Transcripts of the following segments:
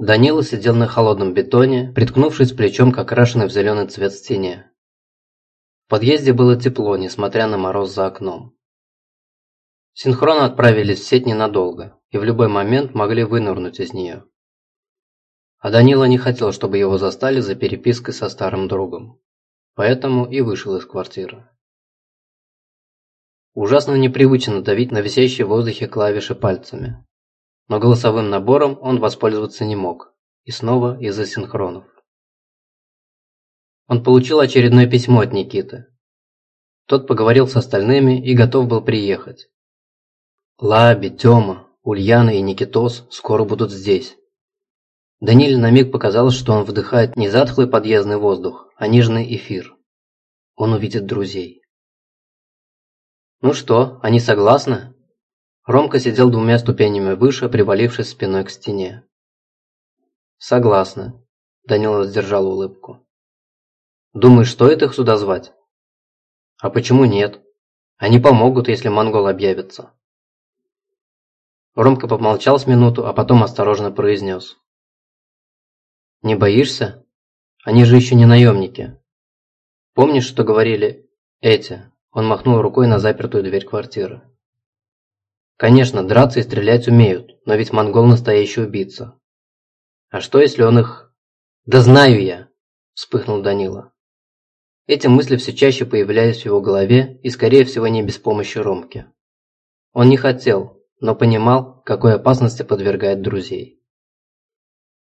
Данила сидел на холодном бетоне, приткнувшись плечом к окрашенной в зеленый цвет стене. В подъезде было тепло, несмотря на мороз за окном. Синхронно отправились в сеть ненадолго и в любой момент могли вынырнуть из нее. А Данила не хотел, чтобы его застали за перепиской со старым другом. Поэтому и вышел из квартиры. Ужасно непривычно давить на висящие в воздухе клавиши пальцами. Но голосовым набором он воспользоваться не мог. И снова из-за синхронов. Он получил очередное письмо от Никиты. Тот поговорил с остальными и готов был приехать. Лаби, Тёма, Ульяна и Никитос скоро будут здесь. Даниле на миг показалось, что он вдыхает не затхлый подъездный воздух, а нежный эфир. Он увидит друзей. «Ну что, они согласны?» Ромка сидел двумя ступенями выше, привалившись спиной к стене. «Согласны», – Данила сдержал улыбку. «Думаешь, стоит их сюда звать?» «А почему нет? Они помогут, если монгол объявится». Ромка помолчал с минуту, а потом осторожно произнес. Не боишься? Они же еще не наемники. Помнишь, что говорили эти? Он махнул рукой на запертую дверь квартиры. Конечно, драться и стрелять умеют, но ведь монгол настоящий убийца. А что, если он их... Да знаю я! Вспыхнул Данила. Эти мысли все чаще появлялись в его голове и, скорее всего, не без помощи Ромки. Он не хотел, но понимал, какой опасности подвергает друзей.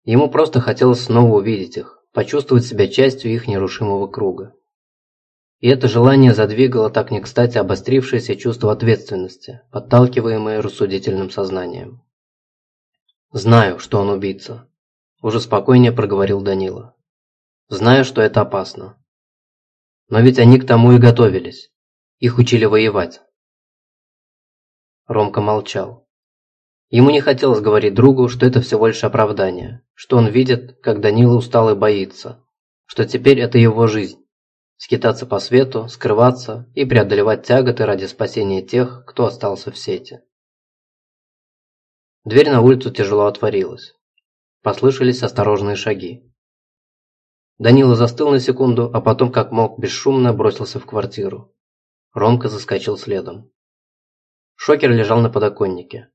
Ему просто хотелось снова увидеть их, почувствовать себя частью их нерушимого круга. И это желание задвигало так не кстати обострившееся чувство ответственности, подталкиваемое рассудительным сознанием. «Знаю, что он убийца», – уже спокойнее проговорил Данила. «Знаю, что это опасно. Но ведь они к тому и готовились. Их учили воевать». Ромка молчал. Ему не хотелось говорить другу, что это всего лишь оправдание, что он видит, как Данила устал и боится, что теперь это его жизнь. Скитаться по свету, скрываться и преодолевать тяготы ради спасения тех, кто остался в сети. Дверь на улицу тяжело отворилась. Послышались осторожные шаги. Данила застыл на секунду, а потом как мог бесшумно бросился в квартиру. Ромка заскочил следом. Шокер лежал на подоконнике.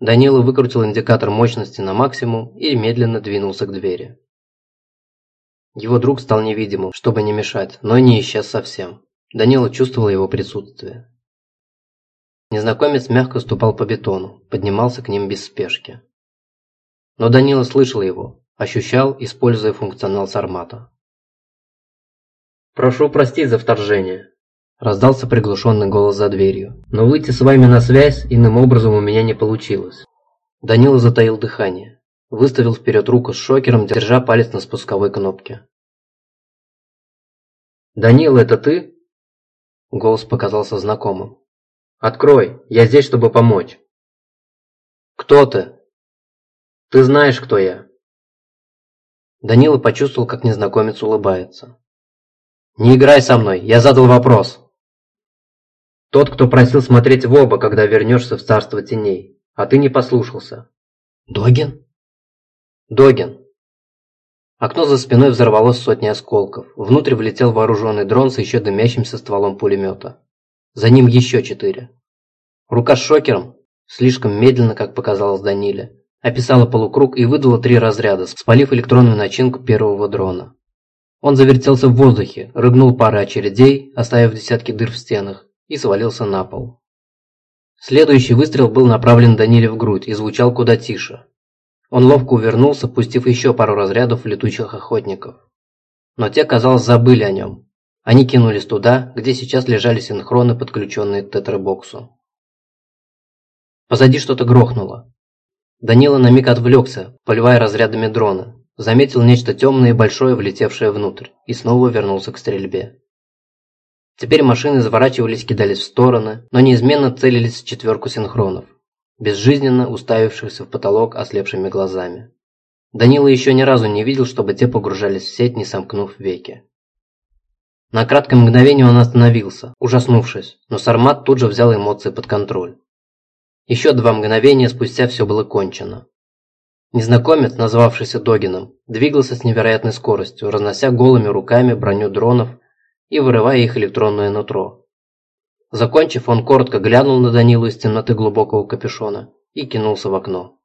Данила выкрутил индикатор мощности на максимум и медленно двинулся к двери. Его друг стал невидимым, чтобы не мешать, но не исчез совсем. Данила чувствовал его присутствие. Незнакомец мягко ступал по бетону, поднимался к ним без спешки. Но Данила слышал его, ощущал, используя функционал Сармата. «Прошу простить за вторжение», Раздался приглушенный голос за дверью. «Но выйти с вами на связь иным образом у меня не получилось». Данила затаил дыхание. Выставил вперед руку с шокером, держа палец на спусковой кнопке. «Данила, это ты?» Голос показался знакомым. «Открой, я здесь, чтобы помочь». «Кто ты?» «Ты знаешь, кто я». Данила почувствовал, как незнакомец улыбается. «Не играй со мной, я задал вопрос». Тот, кто просил смотреть в оба, когда вернешься в царство теней. А ты не послушался. Догин? Догин. Окно за спиной взорвалось сотни осколков. Внутрь влетел вооруженный дрон с еще дымящимся стволом пулемета. За ним еще четыре. Рука с шокером, слишком медленно, как показалось Даниле, описала полукруг и выдала три разряда, спалив электронную начинку первого дрона. Он завертелся в воздухе, рыгнул парой очередей, оставив десятки дыр в стенах, и свалился на пол. Следующий выстрел был направлен Даниле в грудь и звучал куда тише. Он ловко увернулся, пустив еще пару разрядов летучих охотников. Но те, казалось, забыли о нем. Они кинулись туда, где сейчас лежали синхроны, подключенные к тетрабоксу. Позади что-то грохнуло. Данила на миг отвлекся, поливая разрядами дрона. Заметил нечто темное и большое, влетевшее внутрь, и снова вернулся к стрельбе. Теперь машины заворачивались, кидались в стороны, но неизменно целились в четверку синхронов, безжизненно уставившихся в потолок ослепшими глазами. Данила еще ни разу не видел, чтобы те погружались в сеть, не сомкнув веки. На краткое мгновение он остановился, ужаснувшись, но Сармат тут же взял эмоции под контроль. Еще два мгновения спустя все было кончено. Незнакомец, назвавшийся Догином, двигался с невероятной скоростью, разнося голыми руками броню дронов и вырывая их электронное нутро. Закончив, он коротко глянул на Данилу из темноты глубокого капюшона и кинулся в окно.